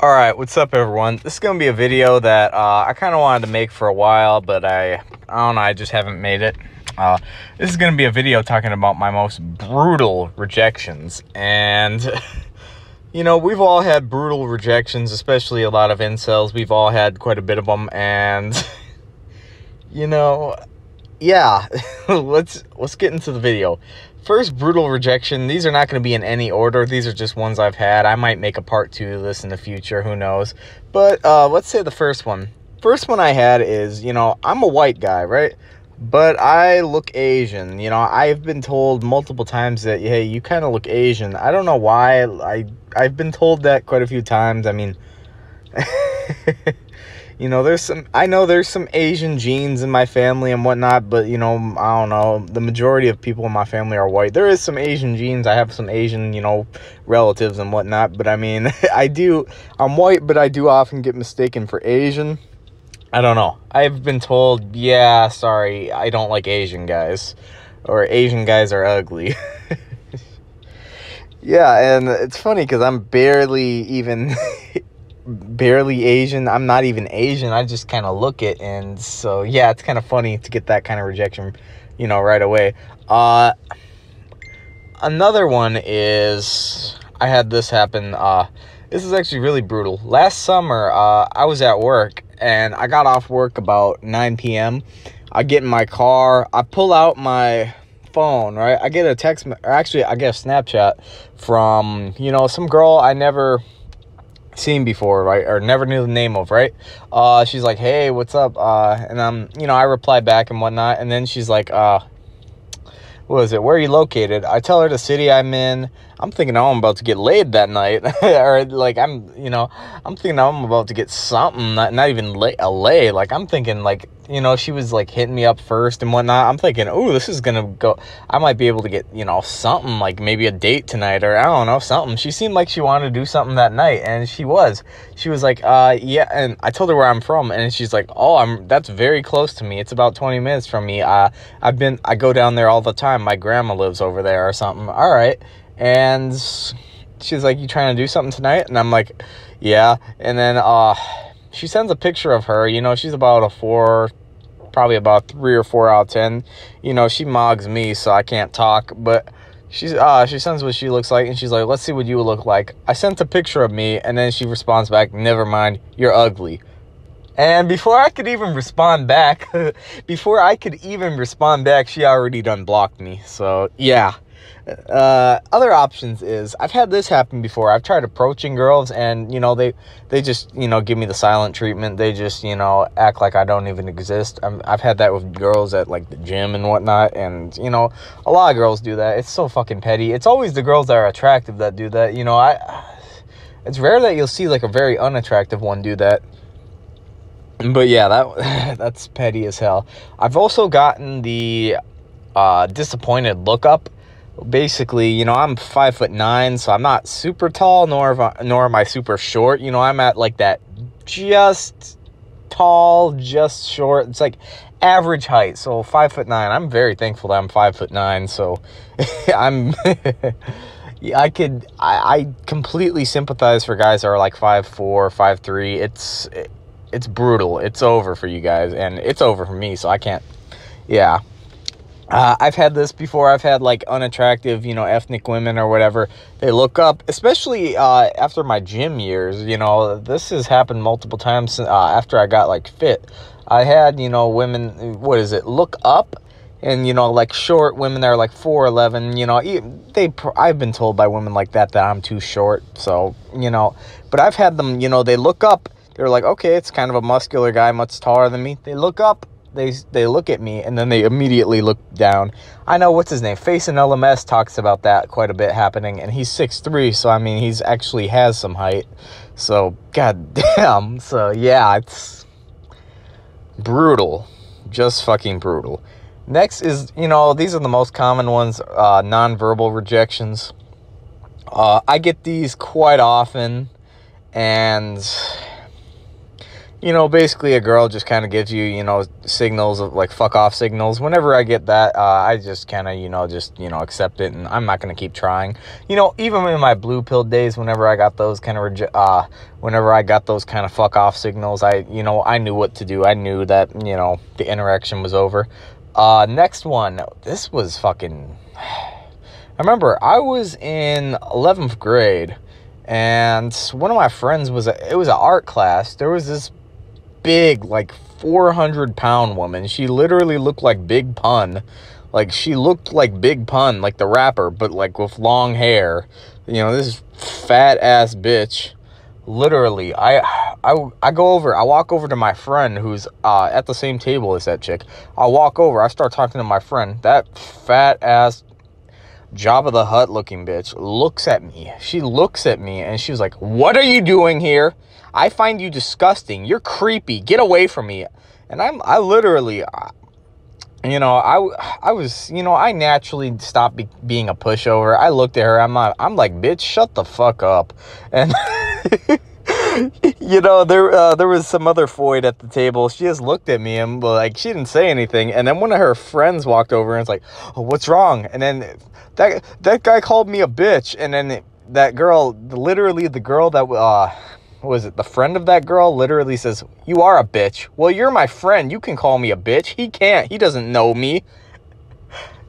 All right, what's up, everyone? This is gonna be a video that uh, I kind of wanted to make for a while, but I, I don't know, I just haven't made it. Uh, this is gonna be a video talking about my most brutal rejections, and you know, we've all had brutal rejections, especially a lot of incels. We've all had quite a bit of them, and you know, yeah, let's let's get into the video. First brutal rejection. These are not going to be in any order. These are just ones i've had. I might make a part two of this in the future. Who knows? But uh, let's say the first one. First one i had is you know i'm a white guy right? But i look asian. You know i've been told multiple times that hey you kind of look asian. I don't know why. I i've been told that quite a few times. I mean you know, there's some, I know there's some Asian genes in my family and whatnot, but, you know, I don't know, the majority of people in my family are white. There is some Asian genes. I have some Asian, you know, relatives and whatnot, but I mean, I do, I'm white, but I do often get mistaken for Asian. I don't know. I've been told, yeah, sorry, I don't like Asian guys, or Asian guys are ugly. yeah, and it's funny because I'm barely even barely Asian. I'm not even Asian. I just kind of look it. And so, yeah, it's kind of funny to get that kind of rejection, you know, right away. Uh, another one is I had this happen. Uh, this is actually really brutal. Last summer, uh, I was at work and I got off work about 9 p.m. I get in my car, I pull out my phone, right? I get a text, or actually, I get a Snapchat from, you know, some girl I never seen before, right? Or never knew the name of, right? Uh, she's like, hey, what's up? Uh, and I'm, you know, I reply back and whatnot. And then she's like, uh, what is it? Where are you located? I tell her the city I'm in. I'm thinking oh, I'm about to get laid that night. or like I'm, you know, I'm thinking I'm about to get something, not, not even lay, a lay. Like I'm thinking like, you know, she was like hitting me up first and whatnot. I'm thinking, oh, this is gonna go. I might be able to get, you know, something like maybe a date tonight or I don't know, something. She seemed like she wanted to do something that night, and she was. She was like, uh, yeah. And I told her where I'm from, and she's like, oh, I'm. That's very close to me. It's about 20 minutes from me. Uh, I've been. I go down there all the time. My grandma lives over there or something. All right. And she's like, you trying to do something tonight? And I'm like, yeah. And then uh, she sends a picture of her. You know, she's about a four, probably about three or four out of ten. You know, she mogs me, so I can't talk. But she's uh, she sends what she looks like, and she's like, let's see what you look like. I sent a picture of me, and then she responds back, never mind, you're ugly. And before I could even respond back, before I could even respond back, she already done blocked me. So yeah. Uh, other options is I've had this happen before. I've tried approaching girls and, you know, they, they just, you know, give me the silent treatment. They just, you know, act like I don't even exist. i I've had that with girls at like the gym and whatnot. And, you know, a lot of girls do that. It's so fucking petty. It's always the girls that are attractive that do that. You know, I, it's rare that you'll see like a very unattractive one do that. But yeah, that that's petty as hell. I've also gotten the uh, disappointed look up basically, you know, I'm five foot nine, so I'm not super tall, nor nor am I super short. You know, I'm at like that just tall, just short. It's like average height. So five foot nine. I'm very thankful that I'm five foot nine. So I'm. I could. I, I completely sympathize for guys that are like five four, five three. It's it's brutal. It's over for you guys, and it's over for me. So I can't. Yeah. Uh, I've had this before. I've had like unattractive, you know, ethnic women or whatever. They look up, especially uh, after my gym years. You know, this has happened multiple times uh, after I got like fit. I had, you know, women. What is it? Look up, and you know, like short women that are like four eleven. You know, they. I've been told by women like that that I'm too short. So you know, but I've had them. You know, they look up. They're like, okay, it's kind of a muscular guy, much taller than me. They look up they they look at me and then they immediately look down. I know what's his name. Face and LMS talks about that quite a bit happening, and he's six three, so I mean he's actually has some height. So god damn. So yeah, it's brutal, just fucking brutal. Next is you know these are the most common ones, uh, nonverbal rejections. Uh, I get these quite often, and you know, basically a girl just kind of gives you, you know, signals of like fuck off signals. Whenever I get that, uh, I just kind of, you know, just, you know, accept it and I'm not going to keep trying. You know, even in my blue pill days, whenever I got those kind of, uh, whenever I got those kind of fuck off signals, I, you know, I knew what to do. I knew that, you know, the interaction was over. Uh, next one, this was fucking, I remember I was in 11th grade and one of my friends was, a, it was an art class. There was this big, like 400 pound woman. She literally looked like Big Pun. Like she looked like Big Pun, like the rapper, but like with long hair. You know, this fat ass bitch. Literally, I, I, I go over, I walk over to my friend who's uh, at the same table as that chick. I walk over, I start talking to my friend. That fat ass Jabba the Hutt looking bitch looks at me. She looks at me and she's like, What are you doing here? I find you disgusting. You're creepy. Get away from me. And I'm, I literally, uh, you know, I, I was, you know, I naturally stopped be, being a pushover. I looked at her. I'm, not, I'm like, bitch, shut the fuck up. And, you know, there, uh, there was some other Foid at the table. She just looked at me and like, she didn't say anything. And then one of her friends walked over and was like, oh, what's wrong? And then that, that guy called me a bitch. And then that girl, literally the girl that, uh, was it the friend of that girl literally says you are a bitch well you're my friend you can call me a bitch he can't he doesn't know me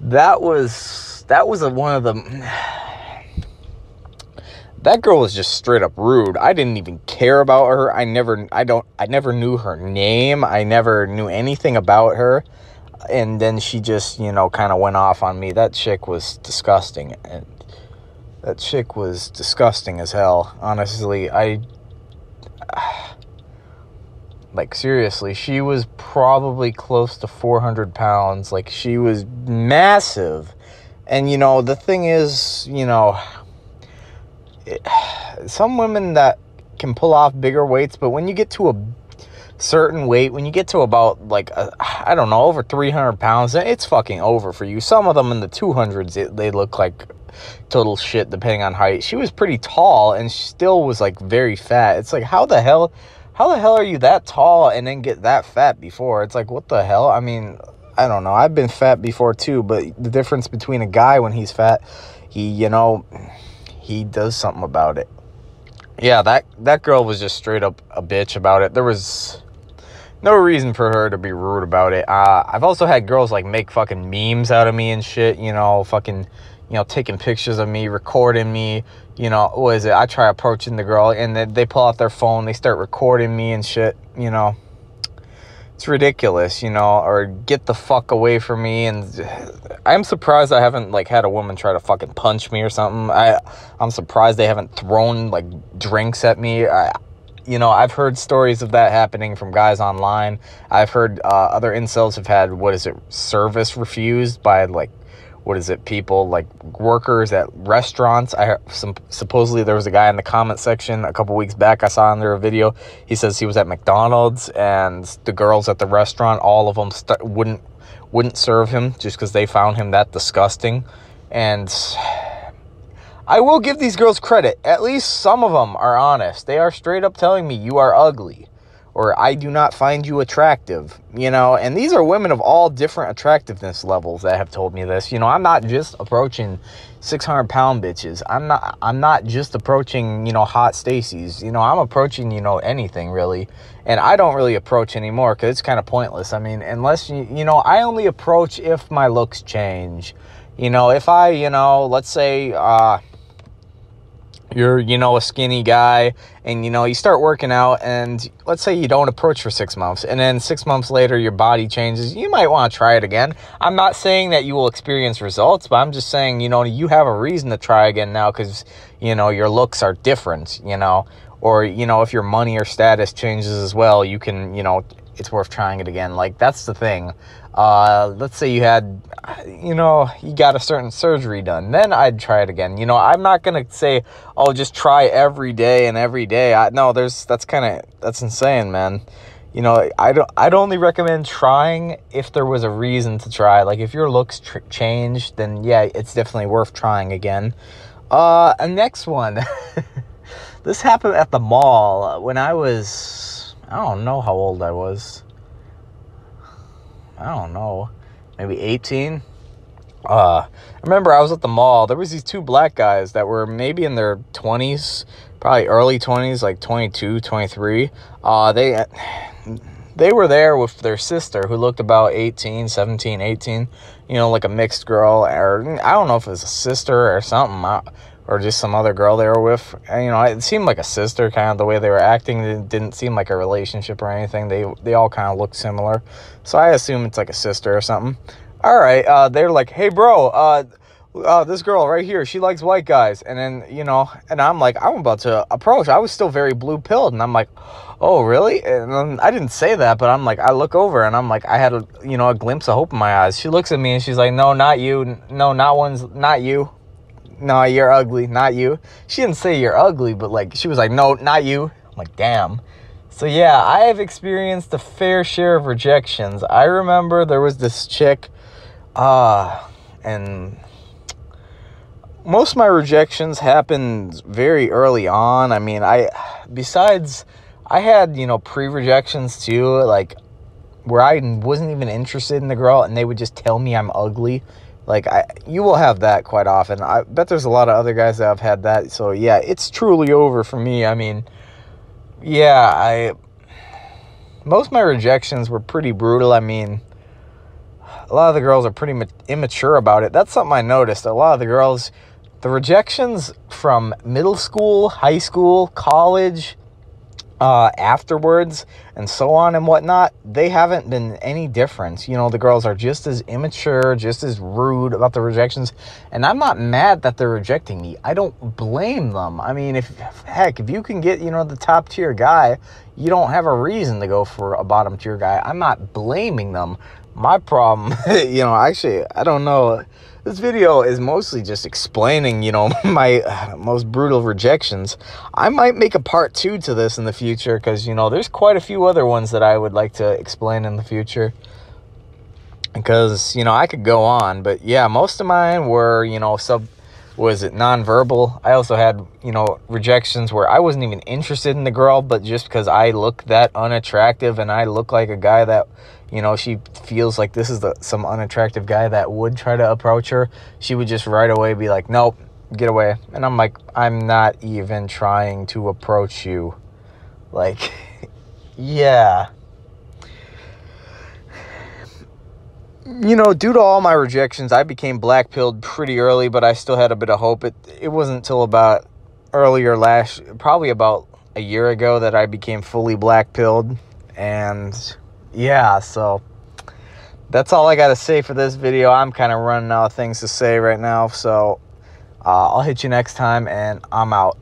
that was that was a, one of the that girl was just straight up rude. I didn't even care about her. I never i don't i never knew her name. I never knew anything about her. And then she just you know kind of went off on me. That chick was disgusting. And that chick was disgusting as hell honestly. I like seriously she was probably close to 400 pounds. Like she was massive. And you know the thing is you know it, some women that can pull off bigger weights but when you get to a certain weight when you get to about like I don't know over 300 pounds it's fucking over for you some of them in the 200s it, they look like total shit depending on height. She was pretty tall and still was like very fat. It's like how the hell how the hell are you that tall and then get that fat before? It's like what the hell? I mean, I don't know. I've been fat before too, but the difference between a guy when he's fat, he, you know, he does something about it. Yeah, that that girl was just straight up a bitch about it. There was no reason for her to be rude about it. Uh, I've also had girls like make fucking memes out of me and shit, you know, fucking you know, taking pictures of me, recording me, you know, what is it? I try approaching the girl and they, they pull out their phone, they start recording me and shit, you know. It's ridiculous, you know, or get the fuck away from me. And I'm surprised I haven't, like, had a woman try to fucking punch me or something. I, I'm surprised they haven't thrown, like, drinks at me. I, you know, I've heard stories of that happening from guys online. I've heard uh, other incels have had, what is it, service refused by, like, what is it people like workers at restaurants. I have some supposedly there was a guy in the comment section a couple weeks back i saw under a video. He says he was at mcdonald's and the girls at the restaurant all of them wouldn't wouldn't serve him just because they found him that disgusting. And i will give these girls credit. At least some of them are honest. They are straight up telling me you are ugly or I do not find you attractive, you know, and these are women of all different attractiveness levels that have told me this. You know, I'm not just approaching 600 pound bitches. I'm not, I'm not just approaching, you know, hot Stacy's, you know, I'm approaching, you know, anything really. And I don't really approach anymore because it's kind of pointless. I mean, unless you, you know, I only approach if my looks change. You know, if I, you know, let's say, uh, you're you know a skinny guy and you know you start working out and let's say you don't approach for six months and then six months later your body changes you might want to try it again. I'm not saying that you will experience results but i'm just saying you know you have a reason to try again now because you know your looks are different you know or you know if your money or status changes as well you can you know it's worth trying it again like that's the thing uh, let's say you had, you know, you got a certain surgery done, then I'd try it again. You know, I'm not gonna say, oh, just try every day and every day. I no, there's that's kind of that's insane, man. You know, I don't. I'd only recommend trying if there was a reason to try. Like if your looks tr- change, then yeah, it's definitely worth trying again. Uh, next one. this happened at the mall when I was I don't know how old I was. I don't know. Maybe 18. Uh, I remember I was at the mall. There was these two black guys that were maybe in their 20s, probably early 20s, like 22, 23. Uh, they they were there with their sister who looked about 18, 17, 18, you know, like a mixed girl or I don't know if it was a sister or something or just some other girl they were with. And, you know, it seemed like a sister kind of the way they were acting. It didn't seem like a relationship or anything. They they all kind of looked similar. So I assume it's like a sister or something. All right, uh, they're like, "Hey bro, uh uh, this girl right here, she likes white guys. And then, you know, and I'm like, I'm about to approach. I was still very blue pilled. And I'm like, oh, really? And I didn't say that, but I'm like, I look over and I'm like, I had a, you know, a glimpse of hope in my eyes. She looks at me and she's like, no, not you. No, not one's, not you. No, you're ugly. Not you. She didn't say you're ugly, but like, she was like, no, not you. I'm like, damn. So yeah, I have experienced a fair share of rejections. I remember there was this chick, uh, and most of my rejections happened very early on. I mean, I besides I had, you know, pre-rejections too, like where I wasn't even interested in the girl and they would just tell me I'm ugly. Like I you will have that quite often. I bet there's a lot of other guys that have had that. So yeah, it's truly over for me. I mean, yeah, I most of my rejections were pretty brutal. I mean, a lot of the girls are pretty immature about it. That's something I noticed. A lot of the girls the rejections from middle school, high school, college, uh, afterwards, and so on and whatnot, they haven't been any different. You know, the girls are just as immature, just as rude about the rejections. And I'm not mad that they're rejecting me. I don't blame them. I mean, if heck, if you can get, you know, the top tier guy, you don't have a reason to go for a bottom tier guy. I'm not blaming them. My problem, you know, actually, I don't know this video is mostly just explaining, you know, my most brutal rejections. I might make a part two to this in the future because, you know, there's quite a few other ones that I would like to explain in the future. Because, you know, I could go on, but yeah, most of mine were, you know, sub was it nonverbal. I also had, you know, rejections where I wasn't even interested in the girl, but just because I look that unattractive and I look like a guy that you know, she feels like this is the, some unattractive guy that would try to approach her, she would just right away be like, nope, get away. And I'm like, I'm not even trying to approach you. Like, yeah. You know, due to all my rejections, I became black pilled pretty early, but I still had a bit of hope. It, it wasn't until about earlier last, probably about a year ago, that I became fully black pilled. And yeah, so that's all I got to say for this video. I'm kind of running out of things to say right now, so uh, I'll hit you next time, and I'm out.